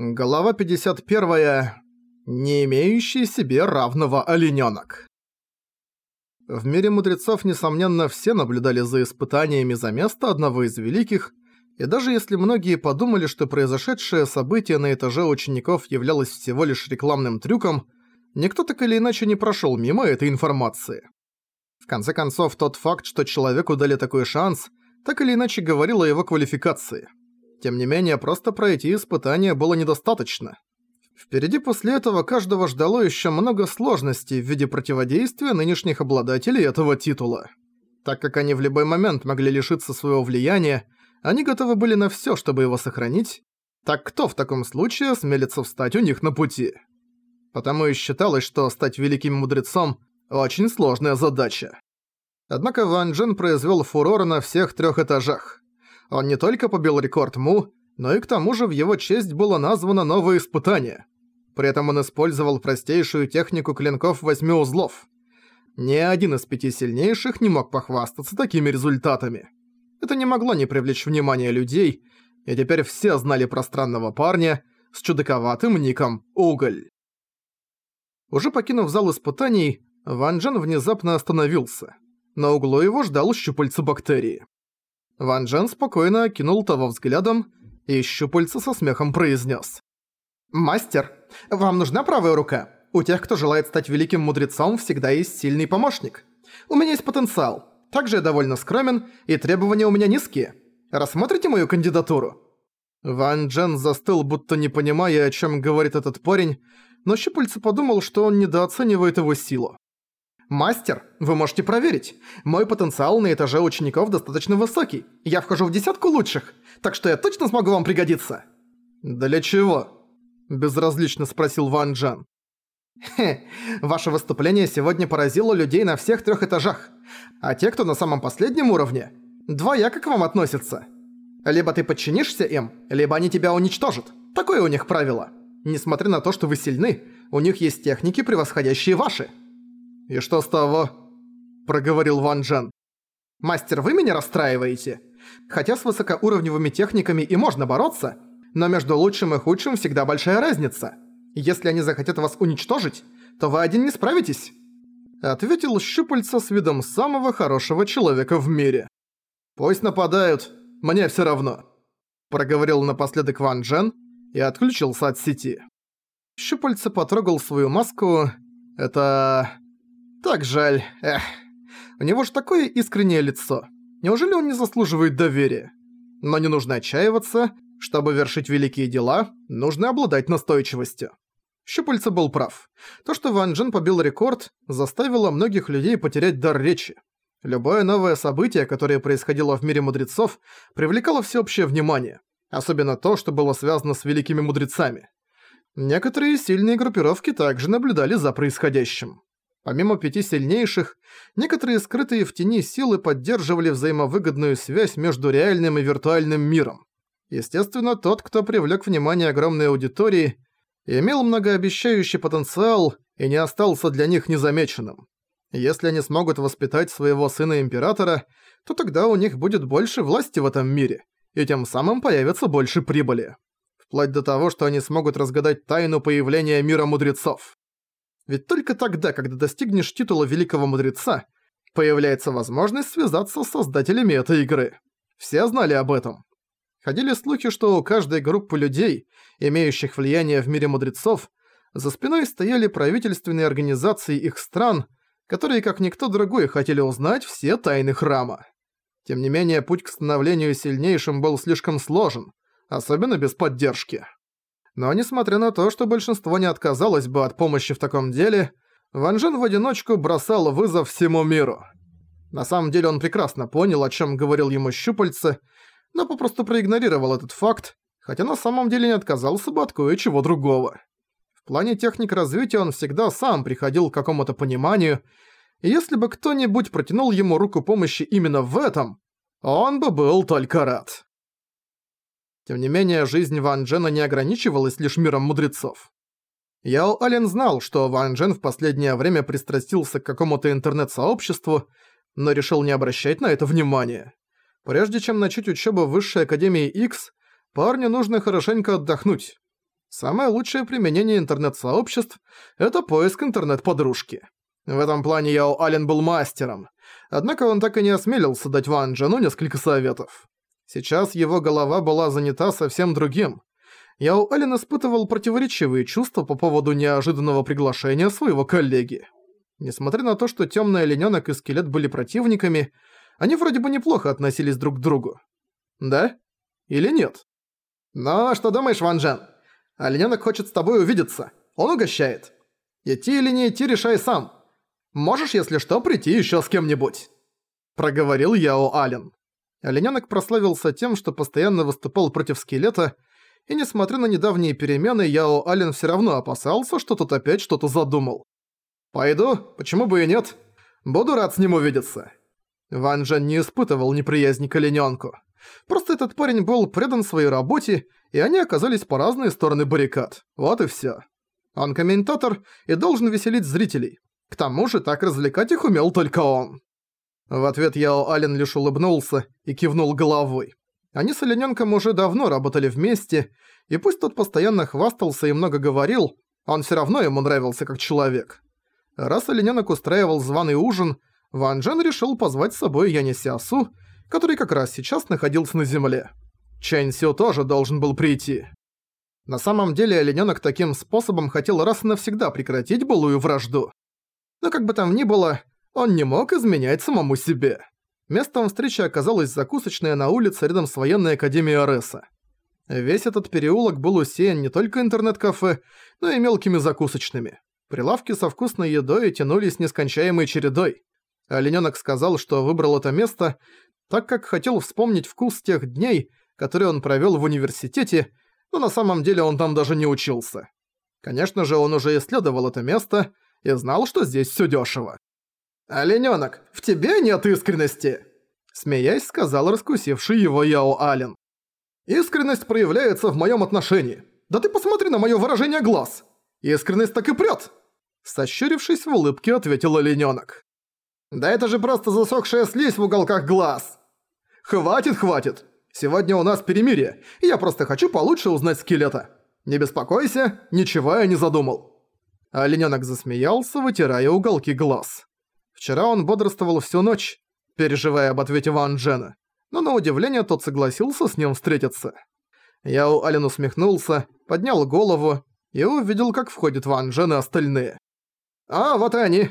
Глава 51. Не имеющий себе равного оленёнок. В мире мудрецов, несомненно, все наблюдали за испытаниями за место одного из великих, и даже если многие подумали, что произошедшее событие на этаже учеников являлось всего лишь рекламным трюком, никто так или иначе не прошёл мимо этой информации. В конце концов, тот факт, что человеку дали такой шанс, так или иначе говорил о его квалификации – тем не менее, просто пройти испытание было недостаточно. Впереди после этого каждого ждало еще много сложностей в виде противодействия нынешних обладателей этого титула. Так как они в любой момент могли лишиться своего влияния, они готовы были на всё, чтобы его сохранить, так кто в таком случае смелится встать у них на пути? Потому и считалось, что стать великим мудрецом – очень сложная задача. Однако Ван Джен произвел фурор на всех трёх этажах. Он не только побил рекорд Му, но и к тому же в его честь было названо новое испытание. При этом он использовал простейшую технику клинков восьми узлов. Ни один из пяти сильнейших не мог похвастаться такими результатами. Это не могло не привлечь внимания людей, и теперь все знали про странного парня с чудаковатым ником Уголь. Уже покинув зал испытаний, Ван Джен внезапно остановился. На углу его ждал щупальца бактерии. Ван Джен спокойно окинул того взглядом и щупальца со смехом произнес: «Мастер, вам нужна правая рука? У тех, кто желает стать великим мудрецом, всегда есть сильный помощник. У меня есть потенциал. Также я довольно скромен, и требования у меня низкие. Рассмотрите мою кандидатуру?» Ван Джен застыл, будто не понимая, о чем говорит этот парень, но щупальца подумал, что он недооценивает его силу. «Мастер, вы можете проверить. Мой потенциал на этаже учеников достаточно высокий. Я вхожу в десятку лучших, так что я точно смогу вам пригодиться». «Для чего?» – безразлично спросил Ван Джан. «Хе, ваше выступление сегодня поразило людей на всех трех этажах, а те, кто на самом последнем уровне, двояко к вам относятся. Либо ты подчинишься им, либо они тебя уничтожат. Такое у них правило. Несмотря на то, что вы сильны, у них есть техники, превосходящие ваши». «И что с того?» – проговорил Ван Джен. «Мастер, вы меня расстраиваете? Хотя с высокоуровневыми техниками и можно бороться, но между лучшим и худшим всегда большая разница. Если они захотят вас уничтожить, то вы один не справитесь». Ответил щупальца с видом самого хорошего человека в мире. «Пусть нападают, мне всё равно», – проговорил напоследок Ван Джен и отключился от сети. Щупальца потрогал свою маску. Это... Так жаль, эх. У него ж такое искреннее лицо. Неужели он не заслуживает доверия? Но не нужно отчаиваться. Чтобы вершить великие дела, нужно обладать настойчивостью. Щупальца был прав. То, что Ван Джен побил рекорд, заставило многих людей потерять дар речи. Любое новое событие, которое происходило в мире мудрецов, привлекало всеобщее внимание. Особенно то, что было связано с великими мудрецами. Некоторые сильные группировки также наблюдали за происходящим. Помимо пяти сильнейших, некоторые скрытые в тени силы поддерживали взаимовыгодную связь между реальным и виртуальным миром. Естественно, тот, кто привлек внимание огромной аудитории, имел многообещающий потенциал и не остался для них незамеченным. Если они смогут воспитать своего сына-императора, то тогда у них будет больше власти в этом мире, и тем самым появится больше прибыли. Вплоть до того, что они смогут разгадать тайну появления мира мудрецов. Ведь только тогда, когда достигнешь титула Великого Мудреца, появляется возможность связаться с создателями этой игры. Все знали об этом. Ходили слухи, что у каждой группы людей, имеющих влияние в мире мудрецов, за спиной стояли правительственные организации их стран, которые как никто другой хотели узнать все тайны храма. Тем не менее, путь к становлению сильнейшим был слишком сложен, особенно без поддержки. Но несмотря на то, что большинство не отказалось бы от помощи в таком деле, Ван Жен в одиночку бросал вызов всему миру. На самом деле он прекрасно понял, о чем говорил ему щупальце, но попросту проигнорировал этот факт, хотя на самом деле не отказался бы от кое-чего другого. В плане техник развития он всегда сам приходил к какому-то пониманию, и если бы кто-нибудь протянул ему руку помощи именно в этом, он бы был только рад. Тем не менее, жизнь Ван Джена не ограничивалась лишь миром мудрецов. Яо Ален знал, что Ван Джен в последнее время пристрастился к какому-то интернет-сообществу, но решил не обращать на это внимания. Прежде чем начать учебу в Высшей Академии X, парню нужно хорошенько отдохнуть. Самое лучшее применение интернет-сообществ – это поиск интернет-подружки. В этом плане Яо Ален был мастером. Однако он так и не осмелился дать Ван Джену несколько советов. Сейчас его голова была занята совсем другим. Яо Ален испытывал противоречивые чувства по поводу неожиданного приглашения своего коллеги. Несмотря на то, что Тёмный Оленёнок и Скелет были противниками, они вроде бы неплохо относились друг к другу. Да? Или нет? «Ну, что думаешь, Ван Джен? Оленёнок хочет с тобой увидеться. Он угощает. Идти или не идти, решай сам. Можешь, если что, прийти ещё с кем-нибудь», — проговорил Яо Ален. Оленёнок прославился тем, что постоянно выступал против скелета, и несмотря на недавние перемены, Яо Ален всё равно опасался, что тот опять что-то задумал. «Пойду, почему бы и нет? Буду рад с ним увидеться». Ван Джен не испытывал неприязни к оленёнку. Просто этот парень был предан своей работе, и они оказались по разные стороны баррикад. Вот и всё. Он комментатор и должен веселить зрителей. К тому же так развлекать их умел только он. В ответ Яо Ален лишь улыбнулся и кивнул головой. Они с оленёнком уже давно работали вместе, и пусть тот постоянно хвастался и много говорил, он всё равно ему нравился как человек. Раз оленёнок устраивал званый ужин, Ван Джен решил позвать с собой Яни Сиасу, который как раз сейчас находился на земле. Чэнь Сю тоже должен был прийти. На самом деле оленёнок таким способом хотел раз и навсегда прекратить былую вражду. Но как бы там ни было, он не мог изменять самому себе. Местом встречи оказалась закусочная на улице рядом с военной академией Ареса. Весь этот переулок был усеян не только интернет-кафе, но и мелкими закусочными. Прилавки со вкусной едой тянулись нескончаемой чередой. Оленёнок сказал, что выбрал это место, так как хотел вспомнить вкус тех дней, которые он провёл в университете, но на самом деле он там даже не учился. Конечно же, он уже исследовал это место и знал, что здесь всё дёшево. «Оленёнок, в тебе нет искренности!» Смеясь, сказал раскусивший его Яо Ален. «Искренность проявляется в моём отношении. Да ты посмотри на моё выражение глаз. Искренность так и прёт!» Сощурившись в улыбке, ответил оленёнок. «Да это же просто засохшая слизь в уголках глаз!» «Хватит, хватит! Сегодня у нас перемирие, и я просто хочу получше узнать скелета. Не беспокойся, ничего я не задумал». Оленёнок засмеялся, вытирая уголки глаз. Вчера он бодрствовал всю ночь, переживая об ответе Ван Джена, но на удивление тот согласился с ним встретиться. Яо Ален усмехнулся, поднял голову и увидел, как входит Ван Джен и остальные. «А, вот и они!»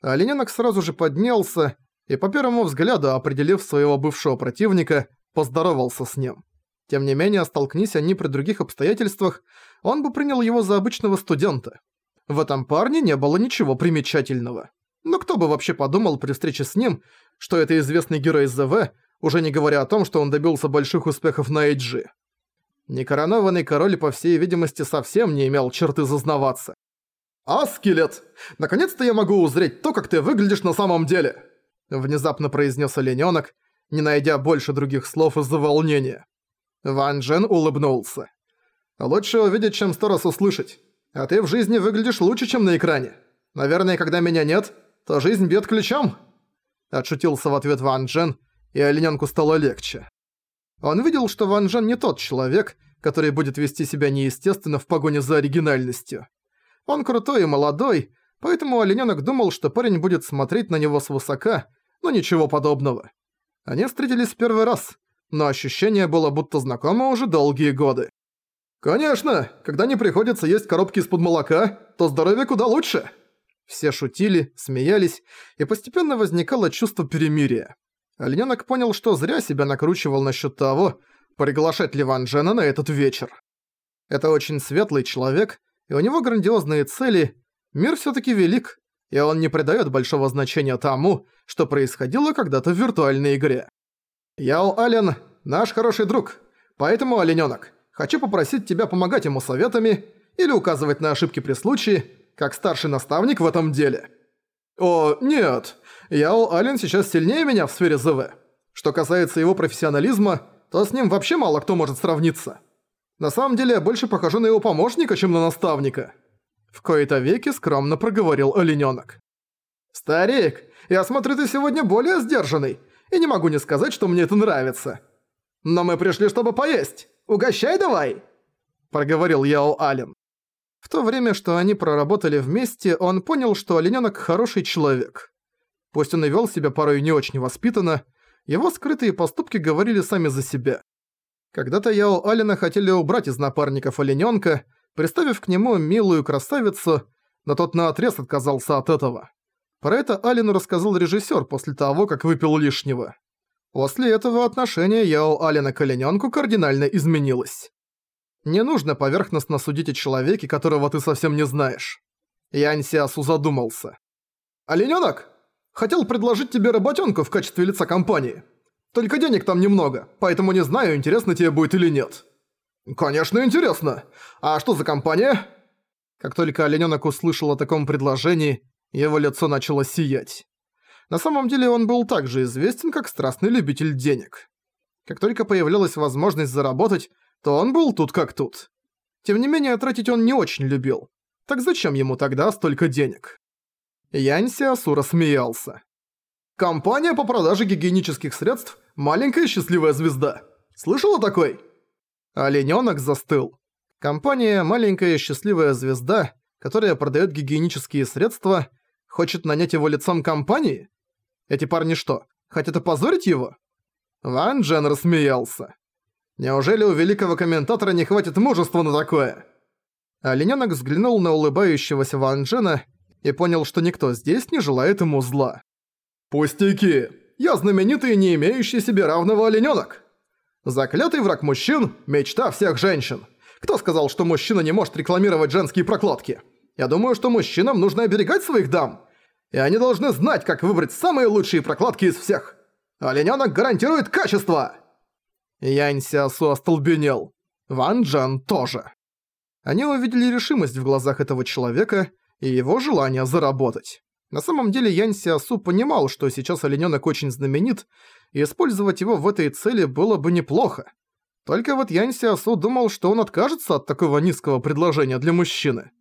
Олененок сразу же поднялся и по первому взгляду, определив своего бывшего противника, поздоровался с ним. Тем не менее, столкнись они при других обстоятельствах, он бы принял его за обычного студента. В этом парне не было ничего примечательного. Но кто бы вообще подумал при встрече с ним, что это известный герой ЗВ, уже не говоря о том, что он добился больших успехов на Эйджи. Некоронованный король, по всей видимости, совсем не имел черты зазнаваться. «А, скелет! Наконец-то я могу узреть то, как ты выглядишь на самом деле!» Внезапно произнес оленёнок, не найдя больше других слов из-за волнения. Ван Джен улыбнулся. «Лучше увидеть, чем сто раз услышать. А ты в жизни выглядишь лучше, чем на экране. Наверное, когда меня нет, то жизнь бьет ключом!» Отшутился в ответ Ван Джен, и олененку стало легче. Он видел, что Ван Джен не тот человек, который будет вести себя неестественно в погоне за оригинальностью. Он крутой и молодой, поэтому олененок думал, что парень будет смотреть на него свысока, но ничего подобного. Они встретились первый раз, но ощущение было будто знакомо уже долгие годы. «Конечно, когда не приходится есть коробки из-под молока, то здоровье куда лучше!» Все шутили, смеялись, и постепенно возникало чувство перемирия. Оленёнок понял, что зря себя накручивал насчет того, приглашать ли Ван Джена на этот вечер. Это очень светлый человек, и у него грандиозные цели, мир все таки велик, и он не придает большого значения тому, что происходило когда-то в виртуальной игре. Яо Ален – наш хороший друг, поэтому, оленёнок, хочу попросить тебя помогать ему советами или указывать на ошибки при случае, как старший наставник в этом деле. О, нет, Яо Ален сейчас сильнее меня в сфере ЗВ. Что касается его профессионализма, то с ним вообще мало кто может сравниться. На самом деле я больше похожу на его помощника, чем на наставника. В кои-то веки скромно проговорил оленёнок. «Старик, я смотрю, ты сегодня более сдержанный, и не могу не сказать, что мне это нравится. Но мы пришли, чтобы поесть. Угощай давай!» проговорил Яо Ален. В то время, что они проработали вместе, он понял, что оленёнок хороший человек. Пусть он и вел себя порой не очень воспитанно, его скрытые поступки говорили сами за себя. Когда-то Яо Алина хотели убрать из напарников оленёнка, приставив к нему милую красавицу, но тот наотрез отказался от этого. Про это Алину рассказал режиссер после того, как выпил лишнего. После этого отношение Яо Алина к оленёнку кардинально изменилось. Не нужно поверхностно судить о человеке, которого ты совсем не знаешь. Янь Сиасу задумался. «Оленёнок, хотел предложить тебе работёнку в качестве лица компании. Только денег там немного, поэтому не знаю, интересно тебе будет или нет». «Конечно, интересно. А что за компания?» Как только оленёнок услышал о таком предложении, его лицо начало сиять. На самом деле он был также известен как страстный любитель денег. Как только появлялась возможность заработать, то он был тут как тут. Тем не менее, тратить он не очень любил. Так зачем ему тогда столько денег? Янь Сиасура смеялся. «Компания по продаже гигиенических средств «Маленькая счастливая звезда». Слышала такой?» Оленёнок застыл. Компания «Маленькая счастливая звезда», которая продает гигиенические средства, хочет нанять его лицом компании? Эти парни что, хотят опозорить его? Ван Джен рассмеялся. Неужели у великого комментатора не хватит мужества на такое? Оленёнок взглянул на улыбающегося Ван Джена и понял, что никто здесь не желает ему зла. «Пустяки! Я знаменитый не имеющий себе равного оленёнок! Заклятый враг мужчин – мечта всех женщин! Кто сказал, что мужчина не может рекламировать женские прокладки? Я думаю, что мужчинам нужно оберегать своих дам, и они должны знать, как выбрать самые лучшие прокладки из всех! Оленёнок гарантирует качество!» Янь Сиасу остолбенел. Ван Джан тоже. Они увидели решимость в глазах этого человека и его желание заработать. На самом деле Янь Сиасу понимал, что сейчас оленёнок очень знаменит, и использовать его в этой цели было бы неплохо. Только вот Янь Сиасу думал, что он откажется от такого низкого предложения для мужчины.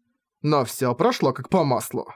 Но всё прошло как по маслу.